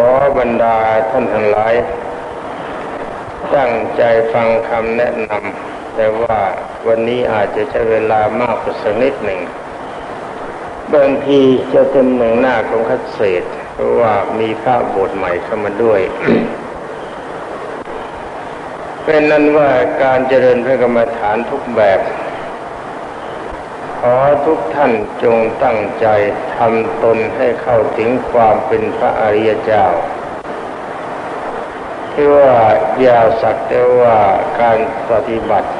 ขอบรรดาท่านทั้งหลาย ตั้งใจฟังคำแนะนำแต่ว่าวันนี้อาจจะใช้เวลามากกว่าสักนิดหนึ่งบางทีจะเต็มหนึ่งหน้าของคัดเศษเพราะว่ามีภาพบทใหม่เข้ามาด้วย เป็นนั้นว่าการเจริญพระกรรมฐานทุกแบบ อทุกท่านจงตั้งใจทำตนให้เข้าถึงความเป็นพระอริยเจ้า ที่ว่าอย่าสักแต่ว่าการปฏิบัติ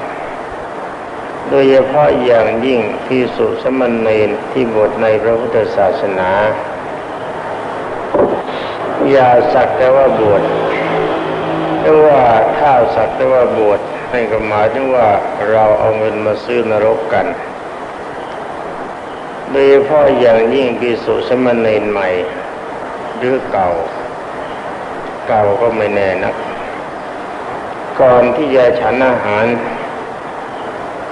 โดยเฉพาะอย่างยิ่งที่สุสมณเณรที่บวชในพระพุทธศาสนา อย่าสักแต่ว่าบวชแต่ว่าถ้าสักแต่ว่าบวชให้ก็หมายถึงว่าเราเอาเงินมาซื้อนรกกัน โดยเฉพาะอย่างยิ่งพิสุสมณเณรใหม่หรือเก่า เก่าก็ไม่แน่นัก ก่อนที่จะฉันอาหาร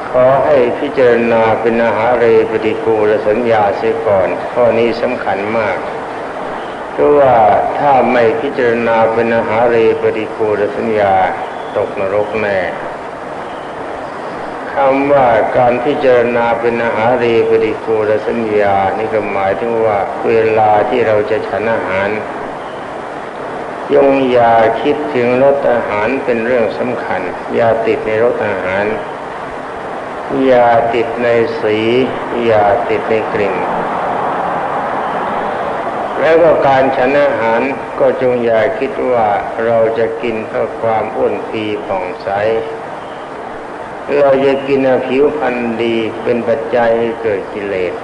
ขอให้พิจารณาเป็นอาหารเรปฏิกูลสัญญาเสียก่อน ข้อนี้สำคัญมากเพราะว่าถ้าไม่พิจารณาเป็นอาหารเรปฏิกูลสัญญาตกนรกแน่ คำว่าการพิจารณาเป็นอาหารเรปฏิกูลสัญญา นี่ก็หมายถึงว่าเวลาที่เราจะฉันอาหาร ยงอย่าคิดถึงรสอาหารเป็นเรื่องสำคัญ อย่าติดในรสอาหาร อย่าติดในสี อย่าติดในกลิ่น แล้วก็การฉันอาหารก็จงอย่าคิดว่าเราจะกินเพื่อความอ้วนพีผ่องใส เราจะกินผิวพรรณดีเป็นปัจจัยให้เกิดกิเลส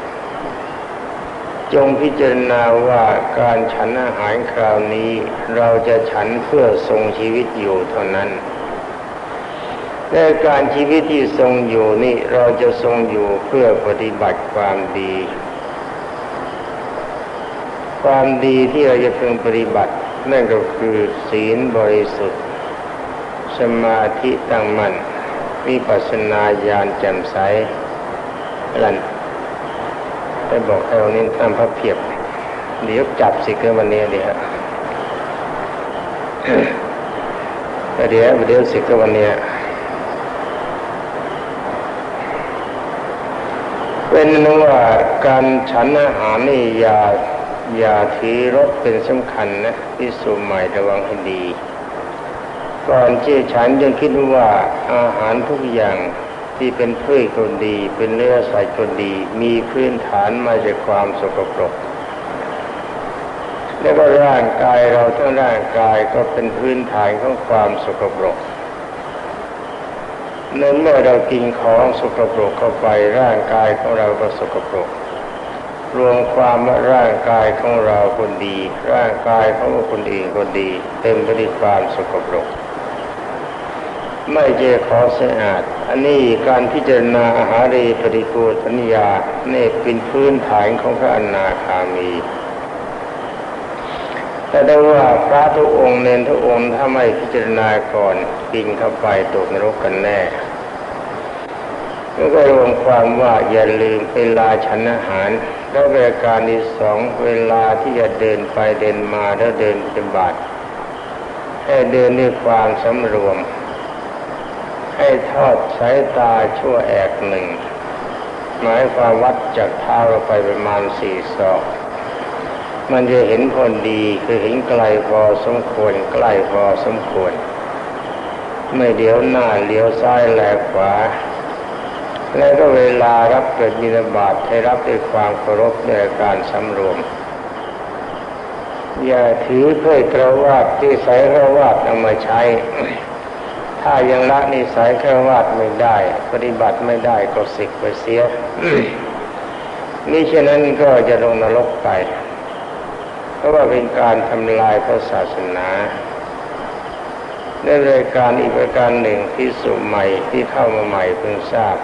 จงพิจารณาว่าการฉันอาหารคราวนี้ เราจะฉันเพื่อทรงชีวิตอยู่เท่านั้นและการชีวิตที่ทรงอยู่นี่เราจะทรงอยู่เพื่อปฏิบัติความดี ความดีที่เราจะพึงปฏิบัตินั่นก็คือศีลบริสุทธิ์ สมาธิตั้งมั่น วิปัสสนาญาณแจ่มใสลันได้บอกให้วันนี้ทำพระเพียบ เดี๋ยวจับสิเกินวันนี้เดี๋ยวเดี๋ยวเดี๋ยวสิเกินวันนี้เป็นนว่าการฉันอาหารนี่อย่าอย่าถือรสเป็นสำคัญนะที่สูใหม่ระวังให้ดี ก่อนที่ฉันยังคิดว่าอาหารทุกอย่างที่เป็นพืชก็ดี เป็นเนื้อสัตว์ก็ดี มีพื้นฐานมาจากความสกปรกแล้วก็ร่างกายเราทั้งร่างกายก็เป็นพื้นฐานของความสกปรกเนื่อเมื่อเรากินของสกปรกเข้าไปร่างกายของเราก็สกปรก รวมความว่าร่างกายของเราคนดี ร่างกายของคนอื่นก็ดี เต็มไปด้วยความสกปรก ไม่เจขอสะอาด อันนี้การพิจารณาอาหารีปฏิกูสัญญาเนี่เป็นพื้นฐานของพระอนาคามี แต่ได้ว่าพระทุกองค์เนนทุกองค์ถ้าไม่พิจารณาก่อนกินเข้าไปตกนรกกันแน่ก็รวมความว่าอย่าลืมเวลาฉันอาหาร แล้วเวลาการที่สองเวลาที่จะเดินไปเดินมาแล้วเดินเป็นบาทให้เดินด้วยความสำรวม ให้ทอดสายตาชั่วแอกหนึ่ง หมายความวัดจากเท้าเราไปประมาณสี่ศอกมันจะเห็นผลดีคือเห็นไกลพอสมควรใกล้พอสมควร ไม่เลี้ยวหน้าเลี้ยวซ้ายแลขวา แล้วก็เวลารับเกิดมีนบาตให้รับด้วยความเคารพในการสำรวม อย่าถือเพื่อกระวาดที่ใส่กระวาดเอามาใช้ ถ้ายังละนิสัยกระวาดไม่ได้ ปฏิบัติไม่ได้ก็สิกไปเสียนี่เช่นนั้นก็จะลงนรกไป เพราะว่าเป็นการทำลายพระศาสนาในรายการอีกรายการหนึ่งที่สุใหม่ที่เข้ามาใหม่เพิ่งทราบ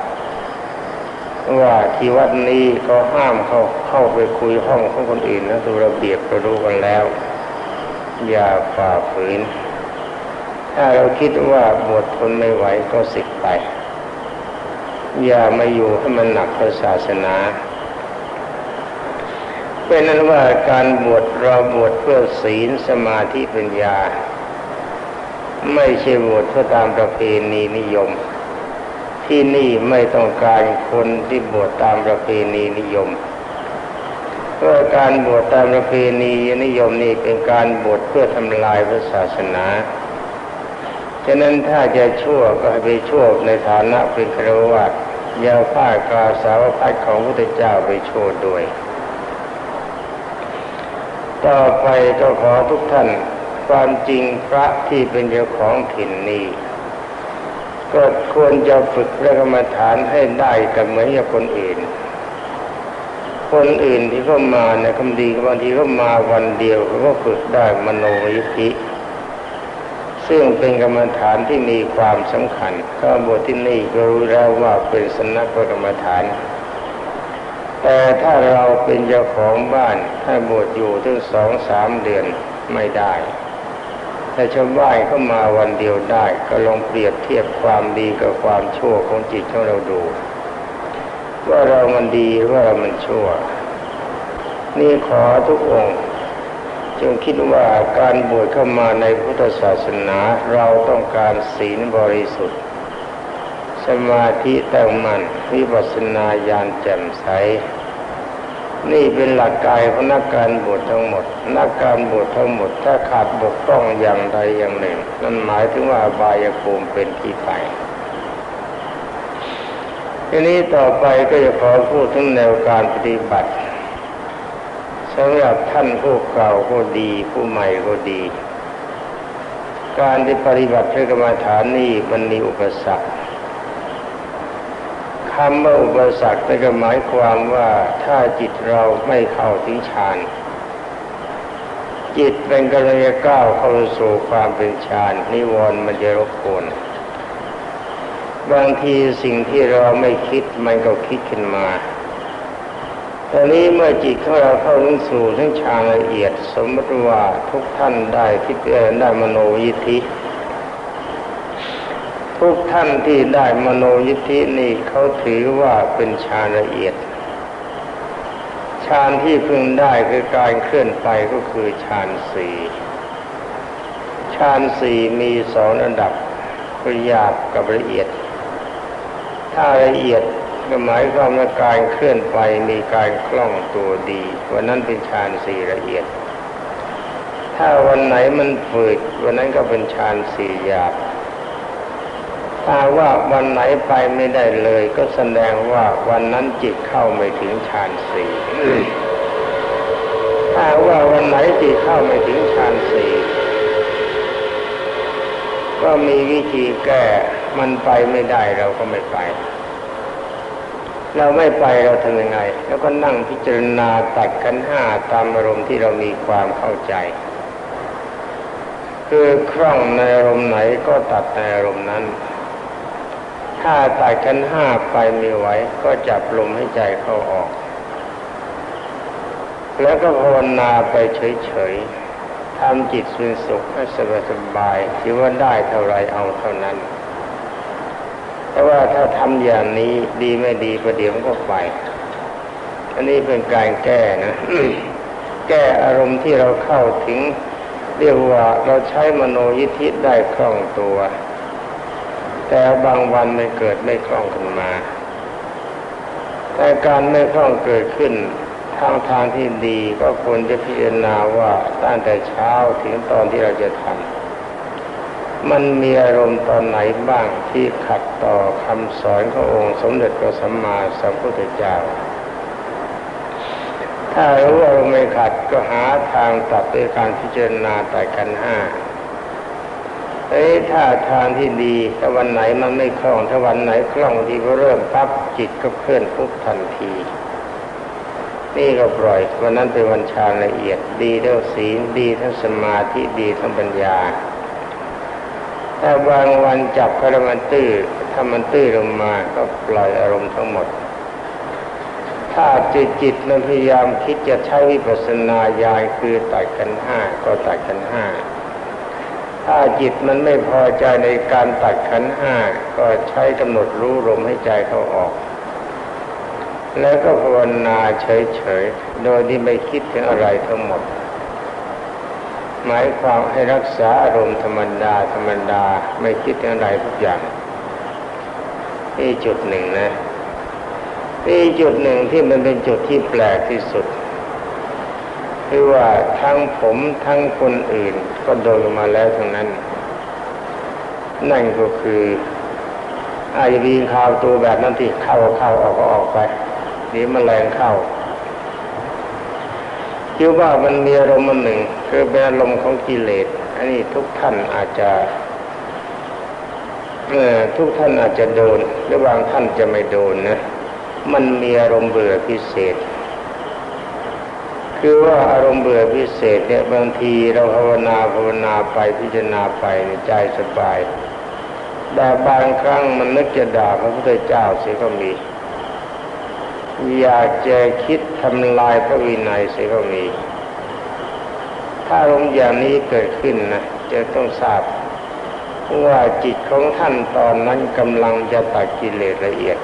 ว่าที่วัดนี้ก็ห้ามเขาเข้าไปคุยห้องของคนอื่นนะดูระเบียบก็รู้กันแล้ว อย่าฝ่าฝืน ถ้าเราคิดว่าบวชทนไม่ไหวก็สิกไป อย่ามาอยู่ให้มันหนักพระศาสนาเป็นนั้นว่าการบวชเราบวชเพื่อศีลสมาธิปัญญา ไม่ใช่บวชเพื่อตามประเพณีนิยม ที่นี่ไม่ต้องการคนที่บวชตามประเพณีนิยมเพราะการบวชตามประเพณีนิยมนี่เป็นการบวชเพื่อทำลายพระศาสนา ฉะนั้นถ้าจะชั่วก็ให้ไปชั่วในฐานะเป็นครวัตอย่าผ้ากาสาวพัดของพระเจ้าไปชั่วด้วย ต่อไปก็ขอทุกท่านความจริงพระที่เป็นเจ้าของถิ่นนี้ก็ควรจะฝึกและกรรมฐานให้ได้กับเหมือนกับคนอื่น คนอื่นที่เข้ามาเนี่ยคำดีบางทีก็มาวันเดียวเขาก็ฝึกได้มโนยิธิ ซึ่งเป็นกรรมฐานที่มีความสำคัญข้าบทที่นี่ก็รู้แล้วว่าเป็นสนักกรรมฐาน แต่ถ้าเราเป็นเจ้าของบ้านถ้าบวชอยู่ถึงสองสามเดือนไม่ได้แต่ชาวบ้านเข้ามาวันเดียวได้ ก็ลองเปรียบเทียบความดีกับความชั่วของจิตของเราดู ว่าเรามันดีว่าเรามันชั่ว นี่ขอทุกองค์ จึงคิดว่าการบวชเข้ามาในพุทธศาสนาเราต้องการศีลบริสุทธิ์ สมาธิตั้งมั่นวิปัสสนาญาณแจ่มใส นี่เป็นหลักกายของนักการบวชทั้งหมด นักการบวชทั้งหมด ถ้าขาดบกพร่องอย่างใดอย่างหนึ่ง นั่นหมายถึงว่าบายภูมิเป็นที่ไปทีนี้ต่อไปก็จะขอพูดถึงแนวการปฏิบัติ สำหรับท่านผู้เก่าก็ดี ผู้ใหม่ก็ดี การที่ปฏิบัติพระกรรมฐานนี้มันมีอุปสรรคคำว่าอุปสรรคนั่นก็หมายความว่าถ้าจิตเราไม่เข้าถึงฌานจิตเป็นกระยก้าวเข้าสู่ความเป็นฌานนิวรณ์มันจะรบกวนบางทีสิ่งที่เราไม่คิดมันก็คิดขึ้นมา ตอนนี้เมื่อจิตของเราเข้าถึงสู่ทั้งฌานละเอียด สมมติว่าทุกท่านได้คิดได้มโนยิทธิทุกท่านที่ได้มโนยิทธินี่เขาถือว่าเป็นฌานละเอียดฌานที่พึงได้คือการเคลื่อนไปก็คือฌานสี่ฌานสี่มีสองระดับคือหยาบกับละเอียด ถ้าละเอียด ก็หมายความว่าการเคลื่อนไปมีการคล่องตัวดีวันนั้นเป็นฌานสี่ละเอียด ถ้าวันไหนมันฝืดวันนั้นก็เป็นฌานสี่หยาบถ้าว่าวันไหนไปไม่ได้เลย ก็แสดงว่าวันนั้นจิตเข้าไม่ถึงฌานสี่ถ้าว่าวันไหนจิตเข้าไม่ถึงฌานสี่ก็มีวิธีแก้มันไปไม่ได้เราก็ไม่ไป เราไม่ไปเราทำยังไง แล้วก็นั่งพิจารณาตัดกันห้าตามอารมณ์ที่เรามีความเข้าใจ คือคล่องในอารมณ์ไหนก็ตัดในอารมณ์นั้น ถ้าตัดกันห้าไปไม่ไหวก็จับลมให้ใจเข้าออก แล้วก็ภาวนาไปเฉยๆทำจิตเป็นสุขให้สบายๆถือว่าได้เท่าไรเอาเท่านั้น แต่ว่าถ้าทำอย่างนี้ดีไม่ดีประเดี๋ยวมันก็ไป อันนี้เป็นการแก้นะแก้อารมณ์ที่เราเข้าถึง เรียกว่าเราใช้มโนยิทธิได้คล่องตัว แต่บางวันไม่เกิดไม่คล่องขึ้นมา แต่การไม่คล่องเกิดขึ้นทางทางที่ดีก็ควรจะพิจารณาว่าตั้งแต่เช้าถึงตอนที่เราจะทำ มันมีอารมณ์ตอนไหนบ้างที่ขัดต่อคำสอนขององค์สมเด็จพระสัมมาสัมพุทธเจ้า ถ้ารู้ว่าไม่ขัดก็หาทางตัดด้วยการพิจารณาแต่กันห้าเอ้ถ้าทางที่ดีถ้าวันไหนมันไม่คล่องถ้าวันไหนคล่องที่พอเริ่มปั๊บจิตก็เคลื่อนปุ๊บทันที นี่ก็ปล่อยวันนั้นเป็นวันชาละเอียดดีทั้งศีลดีทั้งสมาธิดีทั้งปัญญา ถ้าบางวันจับคารมันตื้อถ้ามันตื้อลงมาก็ปล่อยอารมณ์ทั้งหมด ถ้าจิตจิตมันพยายามคิดจะใช้วิปัสสนาญาณคือตัดกันห้าก็ตัดกันห้าถ้าจิตมันไม่พอใจในการตัดขันห้าก็ใช้กำหนดรู้ลมให้ใจเขาออก แล้วก็ภาวนาเฉยๆ โดยที่ไม่คิดถึงอะไรทั้งหมด หมายความให้รักษาอารมณ์ธรรมดาธรรมดาไม่คิดอะไรทุกอย่างนี่จุดหนึ่งนะนี่จุดหนึ่งที่มันเป็นจุดที่แปลกที่สุดคือว่าทั้งผมทั้งคนอื่นก็โดนมาแล้วทั้งนั้น นั่นก็คืออาจจะมีข่าวตัวแบบนั้นที่เข้าเข้าออกก็ออกไปเดี๋ยวมแมลงเข้า คิดว่ามันมีอารมณ์มันหนึ่ง คือเป็นอารมณ์ของกิเลส อันนี้ทุกท่านอาจจะเออทุกท่านอาจจะโดน หรือบางท่านจะไม่โดนนะ มันมีอารมณ์เบื่อพิเศษ คือว่าอารมณ์เบื่อพิเศษเนี่ยบางทีเราภาวนาภาวนาไปพิจารณาไปในใจสบายแต่บางครั้งมันนึกจะด่าพระพุทธเจ้าเสียก็มี อยากจะคิดทำลายพระวินัยเสียก็มี ถ้าอารมณ์อย่างนี้เกิดขึ้นนะจะต้องทราบว่าจิตของท่านตอนนั้นกำลังจะตัดกิเลสละเอียด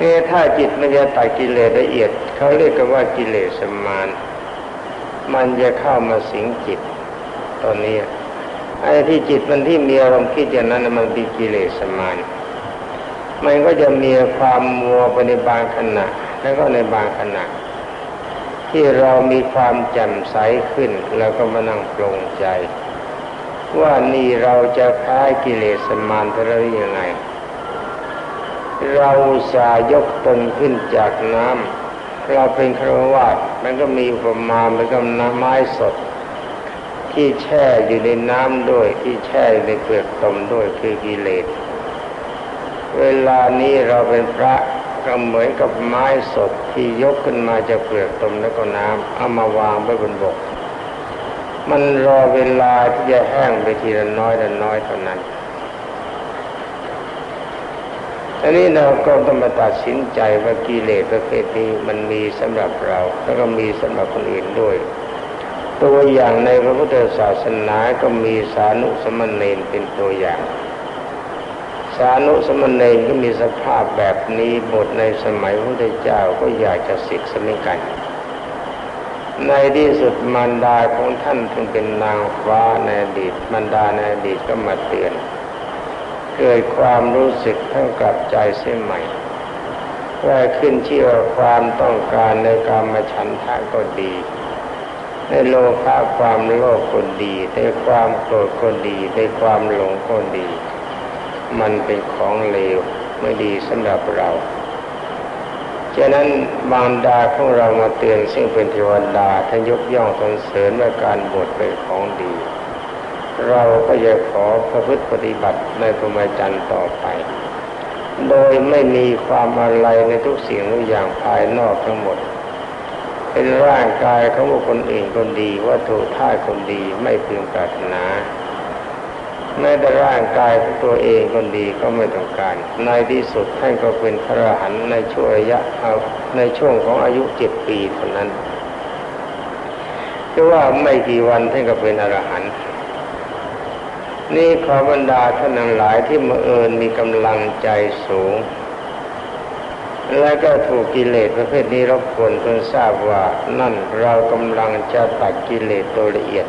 นี่ถ้าจิตมันจะตัดกิเลสละเอียด เขาเรียกกันว่ากิเลสมาน มันจะเข้ามาสิงจิต ตอนนี้ไอ้ที่จิตมันที่มีอารมณ์คิดอย่างนั้นมันเป็นกิเลสมาน มันก็จะมีความมัวไปในบางขณะ แล้วก็ในบางขณะ ที่เรามีความแจ่มใสขึ้นแล้วก็มานั่งปรงใจ ว่านี่เราจะคล้ายกิเลสมานท่าไรยังไง เราสายกตนขึ้นจากน้ำเราเป็นครวาสมันก็มีประมาณมันก็น้ำไม้สดที่แช่อยู่ในน้ำด้วยที่แช่ในเปลือกตมด้วยคือกิเลส เวลานี้เราเป็นพระก็เหมือนกับไม้สดที่ยกขึ้นมาจากเปลือกตมแล้วก็น้ำเอามาวางไว้บนบก มันรอเวลาที่จะแห้งไปทีละน้อยละน้อยเท่านั้นอันนี้เราก็ต้องมาตัดสินใจว่ากิเลสประเภทนี้มันมีสำหรับเรา แล้วก็มีสำหรับคนอื่นด้วย ตัวอย่างในพระพุทธศาสนาก็มีสานุสมณเณรเป็นตัวอย่างานุสมณเณรก็มีสภาพแบบนี้บทในสมัยพระพุทธเจ้าก็อยากจะศึกสมิกัน ในที่สุดมารดาของท่านถึงเป็นนางฟ้าในอดีตมารดาในอดีตก็มาเตือน เกิดความรู้สึกทั้งกลับใจเสียใหม่ว่าขึ้นชื่อความต้องการในการมาฉันทะก็ดีในโลภะความโลภก็ดีในความโกรธก็ดีในความหลงก็ดี มันเป็นของเลวไม่ดีสำหรับเราฉะนั้นบารดาของเรามาเตือนซึ่งเป็นเทวดาท่านยกย่องสรรเสริญว่าการบวชเป็นของดี เราก็จะขอพระพฤติปฏิบัติในพรหมจรรย์ต่อไป โดยไม่มีความอะไรในทุกสิ่งทุกอย่างภายนอกทั้งหมด เป็นร่างกายของบุคคลอื่นคนดีวัตถุท่าคนดีไม่เพียงปรารถนา แม้แต่ร่างกายของตัวเองคนดีก็ไม่ต้องการ ในที่สุดท่านก็เป็นพระอรหันต์ในช่วงระยะเอาในช่วงของอายุเจ็ดปีเท่านั้นคือว่าไม่กี่วันท่านก็เป็นอรหันต์นี่ขอบรรดาท่านหลายที่มาเอิญมีกำลังใจสูง และก็ถูกกิเลสประเภทนี้รบกวนจนทราบว่านั่นเรากำลังจะตัดกิเลสตัวละเอียด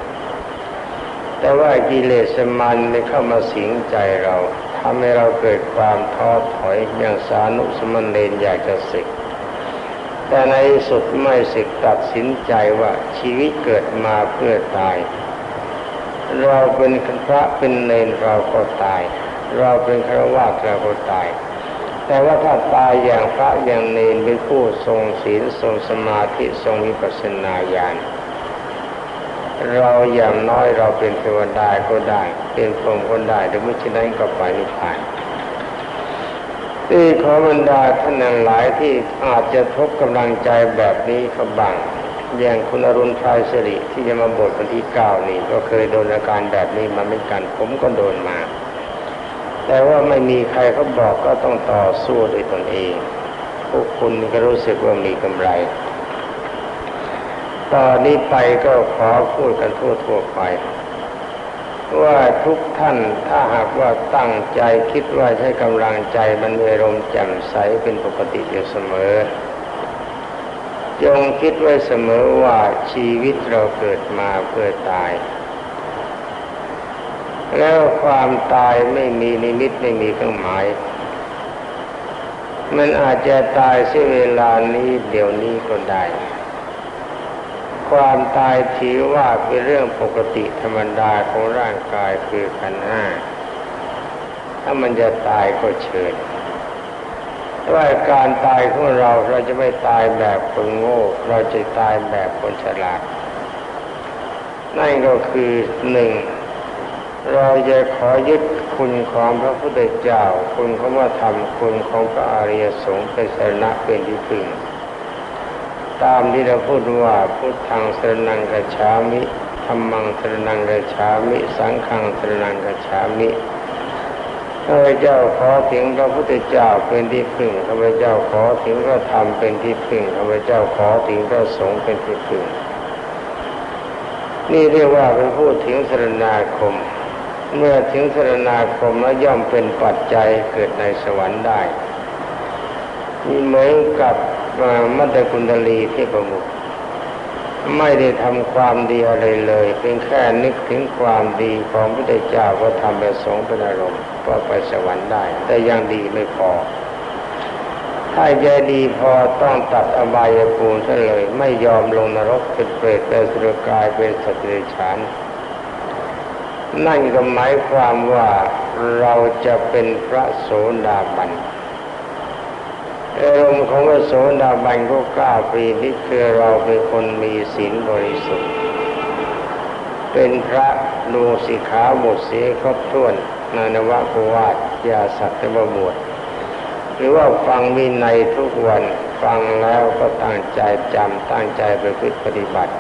แต่ว่ากิเลสมันไม่เข้ามาสิงใจเราทำให้เราเกิดความท้อถอยอย่างสานุสมณเณรอยากจะสึก แต่ในสุดไม่สึกตัดสินใจว่าชีวิตเกิดมาเพื่อตาย เราเป็นพระเป็นเนรเราก็ตาย เราเป็นฆราวาสเราก็ตาย แต่ว่าถ้าตายอย่างพระอย่างเนรเป็นผู้ทรงศีลทรงสมาธิทรงวิปัสสนาญาณ เราอย่างน้อยเราเป็นเทวดาก็ได้ เป็นพรหมก็ได้แต่ไม่เช่นนั้นก็ไปนิพพานที่ขอบรรดาท่านหลายที่อาจจะทบกำลังใจแบบนี้เขาบังอย่างคุณอรุณพรายสิริที่จะมาบทวันที่เก้านี่ ก็เคยโดนอาการแบบนี้มาเหมือนกัน ผมก็โดนมา แต่ว่าไม่มีใครเขาบอกก็ต้องต่อสู้ด้วยตนเองพวกคุณก็รู้สึกว่ามีกำไร ตอนนี้ไปก็ขอพูดกันทั่วทั่วไป ว่าทุกท่านถ้าหากว่าตั้งใจคิดว่าใช้กำลังใจมันมีอารมณ์แจ่มใสเป็นปกติอยู่เสมอ จงคิดไว้เสมอว่าชีวิตเราเกิดมาเพื่อตาย แล้วความตายไม่มีนิมิตไม่มีเครื่องหมายมันอาจจะตายเสียเวลานี้เดี๋ยวนี้ก็ได้ ความตายถือว่าเป็นเรื่องปกติธรรมดาของร่างกายคือขันห้า ถ้ามันจะตายก็เชิญว่าการตายของเราเราจะไม่ตายแบบคนโง่ เราจะตายแบบคนฉลาด นั่นก็คือหนึ่งเราจะขอยึดคุณของพระพุทธเจ้า คุณของพระธรรมคุณของพระอริยสงฆ์เป็นสระเป็นที่พึ่ง ตามที่เราพูดว่าพุทธังสรนังกัจฉามิธรรมังสรนังกัจฉามิ สังฆังสรนังกัจฉามิข้าพเจ้าขอถึงพระพุทธเจ้าเป็นที่พึ่งข้าพเจ้าขอถึงพระธรรมเป็นที่พึ่งข้าพเจ้าขอถึงพระสงฆ์เป็นที่พึ่ง นี่เรียกว่าเป็นพูดถึงสรณาคม เมื่อถึงสรณาคมแล้วย่อมเป็นปัจจัยเกิดในสวรรค์ได้มีเหมือนกับ มัตตกุณฑลีเทพบุตรไม่ได้ทำความดีอะไรเลยเพียงแค่นึกถึงความดีของพระเจ้าก็ทำไปสงเป็นอารมณ์ก็ไปสวรรค์ได้ แต่ยังดีไม่พอ ถ้าใจดีพอต้องตัดอบายภูมิซะเลย ไม่ยอมลงนรกเป็นเปรตเป็นสุรกายเป็นสัตว์เดรัจฉานนั่นก็หมายความว่าเราจะเป็นพระโสดาบัน อารมณ์ของพระโสดาบันก็กล้าปีนิคือเราเป็นคนมีศีลบริสุทธิ์ เป็นพระดูสิขาบทเสียครบถ้วนนานวะกวาดยาสัตว์บวชหรือว่าฟังมีในทุกวันฟังแล้วก็ตั้งใจจำตั้งใจไปพิปฏิบัติ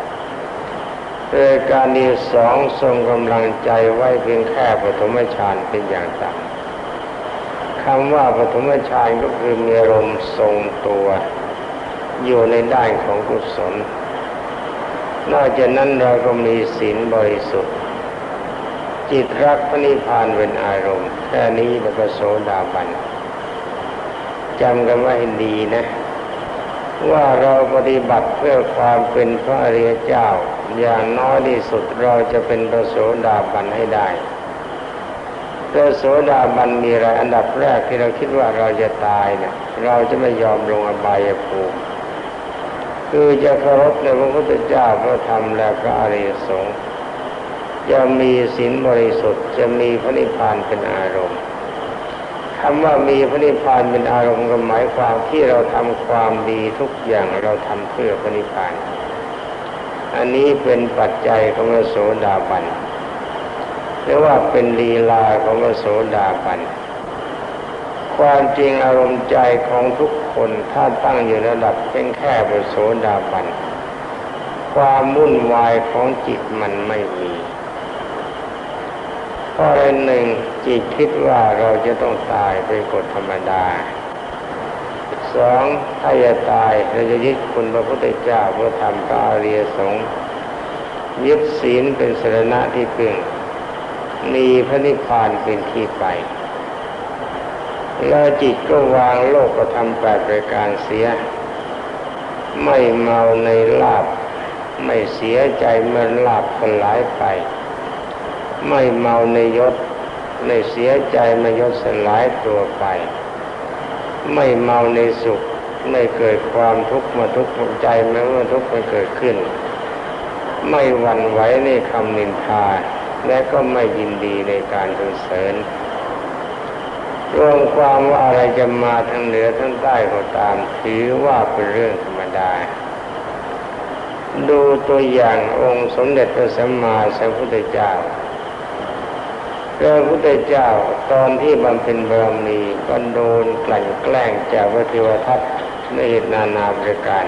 โดยการนี้สองทรงกำลังใจไว้เพียงแค่ปฐมฌานเป็นอย่างต่ำ คำว่าปฐมฌานก็คือมีอารมณ์ทรงตัว อยู่ในด้านของกุศล นอกจากนั้นเราก็มีศีลบริสุทธิ์ จิตรักพระนิพพานเป็นอารมณ์ แค่นี้เราก็โสดาบันจำกันไว้ดีนะ ว่าเราปฏิบัติเพื่อความเป็นพระอริยเจ้า อย่างน้อยที่สุดเราจะเป็นพระโสดาบันให้ได้ พระโสดาบันมีอะไรอันดับแรกที่เราคิดว่าเราจะตายเนี่ย เราจะไม่ยอมลงอบายภูมิคือจะเคารพในพระพุทธเจ้าพระธรรมและพระอริยสงฆ์จะมีศีลบริสุทธิ์จะมีพระนิพพานเป็นอารมณ์คำว่ามีพระนิพพานเป็นอารมณ์ก็หมายความที่เราทำความดีทุกอย่างเราทำเพื่อพระนิพพาน อันนี้เป็นปัจจัยของพระโสดาบัน หรือว่าเป็นลีลาของพระโสดาบัน ความจริงอารมณ์ใจของทุกคนถ้าตั้งอยู่ระดับเป็นแค่พระโสดาบัน ความวุ่นวายของจิตมันไม่มีเพราะอหนึ่งจิตคิดว่าเราจะต้องตายเป็นกฎธรรมดาสองถ้าจะตายเราจะยึดคุณพระพุทธเจ้าเพื่อทำพระอริยสงฆ์ยึดศีลเป็นสรณะที่พึ่ง มีพระนิพพานเป็นที่ไป แล้วจิตก็วางโลกก็ทำแปดรายการเสีย ไม่เมาในลาบ ไม่เสียใจเมื่อลาบคนหลายไป ไม่เมาในยศ ไม่เสียใจเมื่อยศสลายตัวไป ไม่เมาในสุข ไม่เกิดความทุกข์มาทุกข์ใจแม้ว่าทุกข์มันเกิดขึ้น ไม่หวั่นไหวในคำนินทา และก็ไม่ยินดีในการสรรเสริญรวมความว่าอะไรจะมาทั้งเหนือทั้งใต้ก็ตามถือว่าเป็นเรื่องธรรมดา ดูตัวอย่างองค์สมเด็จพระสัมมาสัมพุทธเจ้าพระพุทธเจ้าตอนที่บำเพ็ญบารมีก็โดนกลั่นแกล้งจากพระเทวทัตในเหตุนานาประการ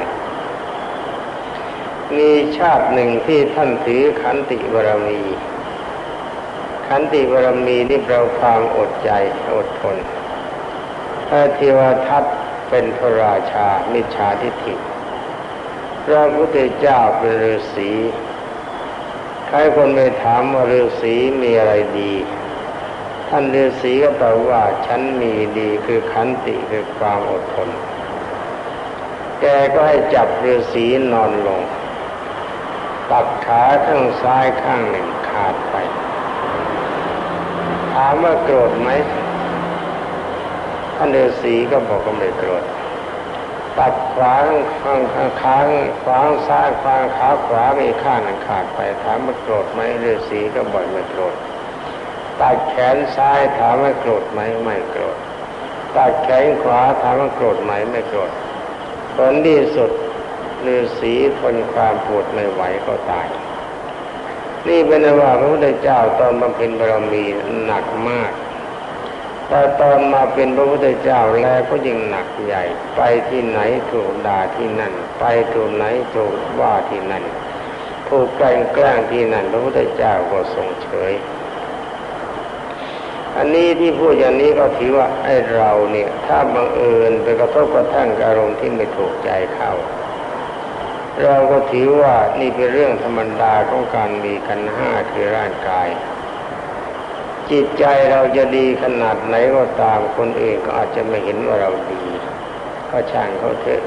มีชาติหนึ่งที่ท่านถือขันติบารมี ขันติบารมีนี่เราความอดใจอดทนพระเทวทัตเป็นพระราชามิจฉาทิฏฐิพระพุทธเจ้าเป็นฤาษีใครคนไปถามว่าฤาษีมีอะไรดี ท่านฤาษีก็ตอบว่าฉันมีดีคือขันติคือความอดทน แกก็ให้จับฤาษีนอนลง ตัดขาข้างซ้ายข้างหนึ่งขาดไป ถามว่าโกรธไหมท่านฤาษีก็บอกก็ไม่โกรธตัดขวาข้างข้างข้างขวางซ้ายขวางขาขวามีข้างหนึ่งขาดไปถามว่าโกรธไหมฤาษีก็บอกไม่โกรธตัดแขนซ้ายถามว่าโกรธไหมไม่โกรธตัดแขนขวาถามว่าโกรธไหมไม่โกรธผลที่สุดฤาษีทนความปวดไม่ไหวก็ตาย นี่เป็นว่าพระพุทธเจ้าตอนบำเพ็ญบารมีหนักมากแต่ตอนมาเป็นพระพุทธเจ้าแล้วก็ยิ่งหนักใหญ่ ไปที่ไหนถูกด่าที่นั่น ไปถูกไหนถูกว่าที่นั่น ถูกแกล้งแกล้งที่นั่น พระพุทธเจ้าก็ทรงเฉย อันนี้ที่พูดอย่างนี้ก็ถือว่าไอ้เราเนี่ย ถ้าบังเอิญไปกระทบกระทั่งอารมณ์ที่ไม่ถูกใจเข้า เราก็ถือว่านี่เป็นเรื่องธรรมดาของการมีกันห้าคือร่างกาย จิตใจเราจะดีขนาดไหนก็ตามคนอื่นก็อาจจะไม่เห็นว่าเราดีก็ช่างเขาเถอะ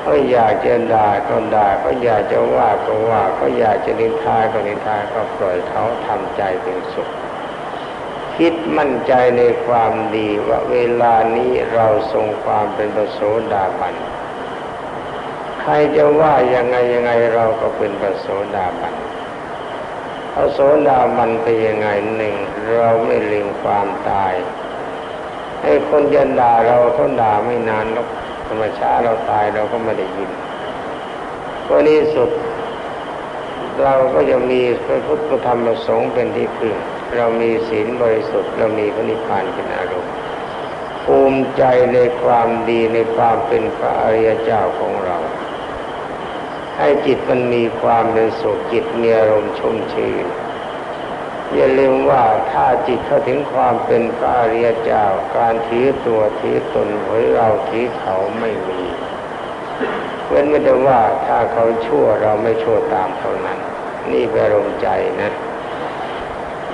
เขาอยากจะด่าก็ด่าเขาอยากจะว่าก็ว่าเขาอยากจะนินทาก็นินทาก็ปล่อยเขาทำใจเป็นสุข คิดมั่นใจในความดีว่าเวลานี้เราทรงความเป็นประโสดาบัน ใครจะว่ายังไงยังไงเราก็เป็นประโสดาบันพระโสดาบันเป็นยังไงหนึ่งเราไม่ลืมความตายให้คนยันด่าเราเขาด่าไม่นานแล้วธรรมชาติเราตายเราก็ไม่ได้ยินวันนี้สุดเราก็จะมีพระพุทธธรรมประสงค์เป็นที่พึ่งเรามีศีลบริสุทธิ์เรามีพระนิพพานเป็นอารมณ์ภูมิใจในความดีในความเป็นพระอริยเจ้าของเรา ให้จิตมันมีความเป็นสุขจิตมีอารมณ์ชุ่มชื่นอย่าลืมว่าถ้าจิตเข้าถึงความเป็นพระอริยเจ้าการถือตัวถือตนหรือเราถือเขาไม่มีเว้นไม่ได้ว่าถ้าเขาชั่วเราไม่ชั่วตามเท่านั้น นี่เป็นอารมใจนะ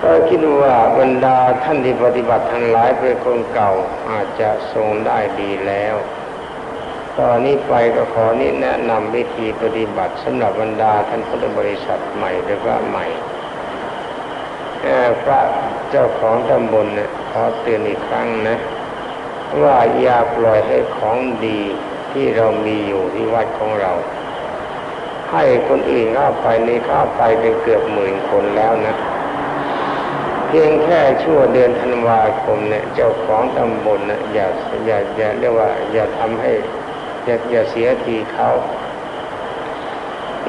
ก็คิดว่าบรรดาท่านที่ปฏิบัติทั้งหลายเป็นคนเก่าอาจจะทรงได้ดีแล้ว ตอนนี้ไปก็ขอนี้แนะนำวิธีปฏิบัติสำหรับบรรดาท่านพุทธบริษัทใหม่หรือว่าใหม่พระเจ้าของตำบลเนี่ยขอเตือนอีกครั้งนะ ว่าอย่าปล่อยให้ของดีที่เรามีอยู่ที่วัดของเรา ให้คนอื่นเข้าไปนี่เข้าไปเป็นเกือบหมื่นคนแล้วนะ เพียงแค่ชั่วเดือนธันวาคมเนี่ย เจ้าของตำบลนะอย่าอย่าอย่าเรียกว่า อย่าทำให้ อย่าอย่าเสียทีเขา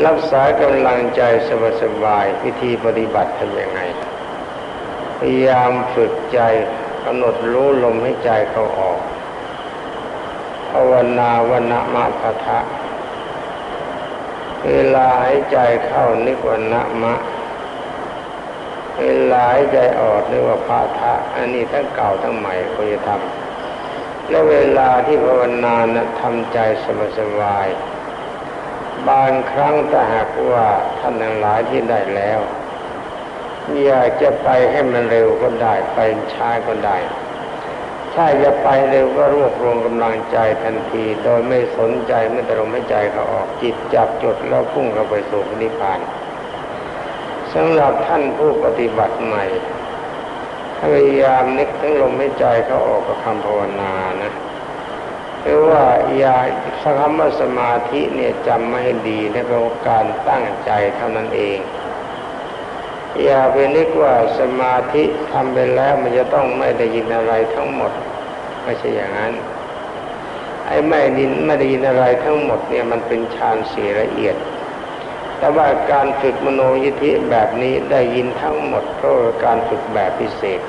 รักษากำลังใจสบายๆวิธีปฏิบัติทำยังไง พยายามฝึกใจกำหนดรู้ลมให้ใจเขาออกภาวนาวนมะพะทะเวลาหายใจเข้านึกว่านะมะ เวลาหายใจออกนึกว่าพาทะ อันนี้ทั้งเก่าทั้งใหม่ก็จะทำ และเวลาที่ภาวนานะทำใจสบาย บางครั้งถ้าหากว่าท่านทั้งหลายที่ได้แล้วอยากจะไปให้มันเร็วก็ได้ ไปช้าก็ได้ ถ้าจะไปเร็วก็รวบรวมกำลังใจทันที โดยไม่สนใจไม่ตรงไม่ใจเขาออกจิตจับจุดแล้วพุ่งเข้าไปสู่นิพพานสำหรับท่านผู้ปฏิบัติใหม่ พยายามนึกถึงลมไม่ใจเขาออกกับคำภาวนานะหรือว่าอย่าสังคมสมาธิเนี่ยจำไม่ให้ดีในเป็นการตั้งใจเท่านั้นเอง อย่าไปนึกว่าสมาธิทำไปแล้วมันจะต้องไม่ได้ยินอะไรทั้งหมด ไม่ใช่อย่างนั้น ไอ้ไม่ดินไม่ได้ยินอะไรทั้งหมดเนี่ยมันเป็นฌานสีละเอียด แต่ว่าการฝึกมโนยิธิแบบนี้ได้ยินทั้งหมดเพราะการฝึกแบบพิเศษ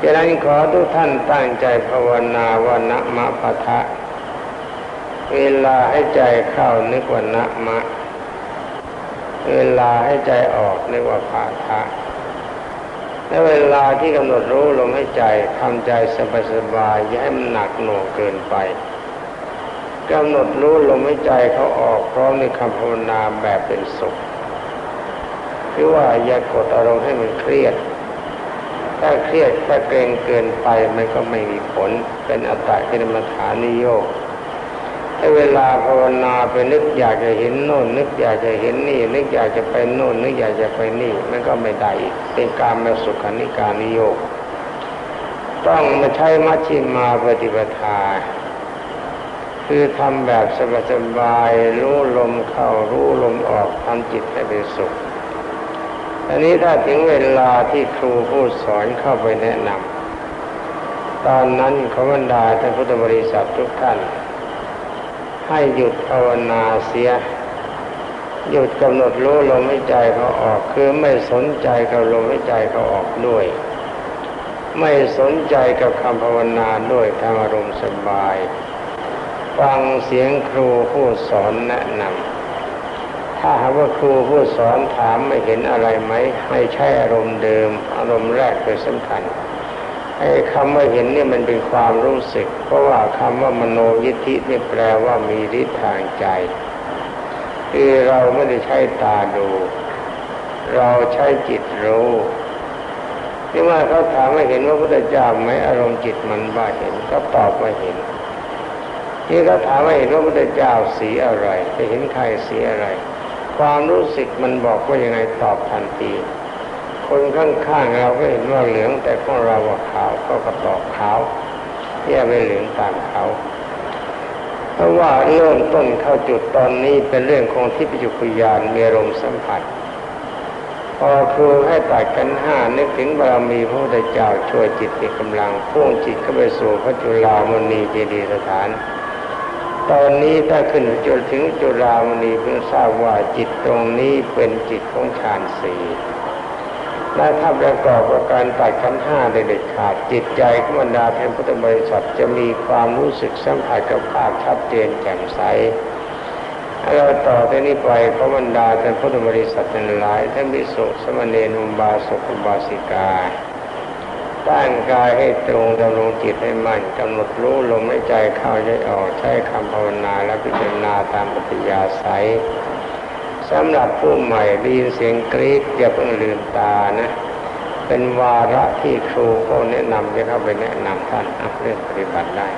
ดังนั้นขอทุกท่านตั้งใจภาวนาว่านะมะปะทะ เวลาให้ใจเข้านึกว่านะมะ เวลาให้ใจออกเรียกว่าภาทะและเวลาที่กำหนดรู้ลมให้ใจทำใจสบายๆอย่าให้มันหนักหน่วงเกินไป กำหนดรู้ลมให้ใจเขาออกพร้อมในคำภาวนาแบบเป็นสุขคือว่าอย่ากดอารมณ์ให้มันเครียด ถ้าเครียดถ้าเกรงเกินไปมันก็ไม่มีผล เป็นอัตตะกินมฐานิโยกถ้าเวลาภาวนาไปนึกอยากจะเห็นโน่นนึกอยากจะเห็นนี่ นึกอยากจะไปโน่นนึกอยากจะไปนี่มันก็ไม่ได้เป็นการมาสุขานิการนิโยกต้องมาใช้มัชชิมาปฏิปทา คือทำแบบสบายๆรู้ลมเข้ารู้ลมออกทำจิตให้เป็นสุขอันนี้ถ้าถึงเวลาที่ครูผู้สอนเข้าไปแนะนำตอนนั้นขบรรดาท่านพุทธบริษัททุกท่าน ให้หยุดภาวนาเสีย หยุดกำหนดรู้ลมหายใจเขาออกคือไม่สนใจกับลมหายใจเขาออกด้วย ไม่สนใจกับคำภาวนาด้วยทำอารมณ์สบาย ฟังเสียงครูผู้สอนแนะนำถ้าหากว่าครูผู้สอนถามไม่เห็นอะไรไหมไม่ใช่อารมณ์เดิม อารมณ์แรกเป็นสำคัญไอ้คำว่าเห็นนี่มันเป็นความรู้สึก เพราะว่าคำว่ามโนยิทธินี่แปลว่ามีฤทธิ์ทางใจคือเราไม่ได้ใช้ตาดู เราใช้จิตรู้ที่ว่าเขาถามว่าเห็นว่าพระพุทธเจ้าไหมอารมณ์จิตมันว่าเห็นก็ตอบว่าเห็น ที่เขาถามว่าเห็นพระพุทธเจ้าสีอะไรจะเห็นใครสีอะไร ความรู้สึกมันบอกว่ายังไงตอบทันทีคนข้างๆเราก็เห็นว่าเหลืองแต่ของเราว่าขาวก็กระตอบขาวแย่ไปเหลืองตามเขาเพราะว่าเริ่มต้นเข้าจุดตอนนี้เป็นเรื่องของที่ปิจุกยานมีอารมณ์สัมผัสพอครูให้ตัดกันห้านึกถึงบารมีพระพุทธเจ้าช่วยจิตมีกำลังพุ่งจิตเข้าไปสู่พระจุลามณีเจดีย์สถาน ตอนนี้ถ้าขึ้นจนถึงจุลามณีเพิ่งทราบว่าจิตตรงนี้เป็นจิตของฌานสี่และถ้าประกอบกับการตัดขันห้าในเด็ดขาดจิตใจขบรรดาเพื่อนพุทธบริษัทจะมีความรู้สึกสัมผัสกับภาพชัดเจนแจ่มใสเราต่อที่นี้ไปขบรรดาท่านพุทธบริษัททั้งหลายท่านมิสุสมณีนุบาสุขบาสิกา ตั้งกายให้ตรงดำรงจิตให้มั่นกำหนดรู้ลมหายใจเข้าใจออกใช้คำภาวนาและพิจารณาตามปฏิยาศัยสำหรับผู้ใหม่ได้ยินเสียงกรี๊ดอย่าเพิ่งลืมตานะ เป็นวาระที่ครูก็แนะนำจะเข้าไปแนะนำท่านเรื่องปฏิบัติได้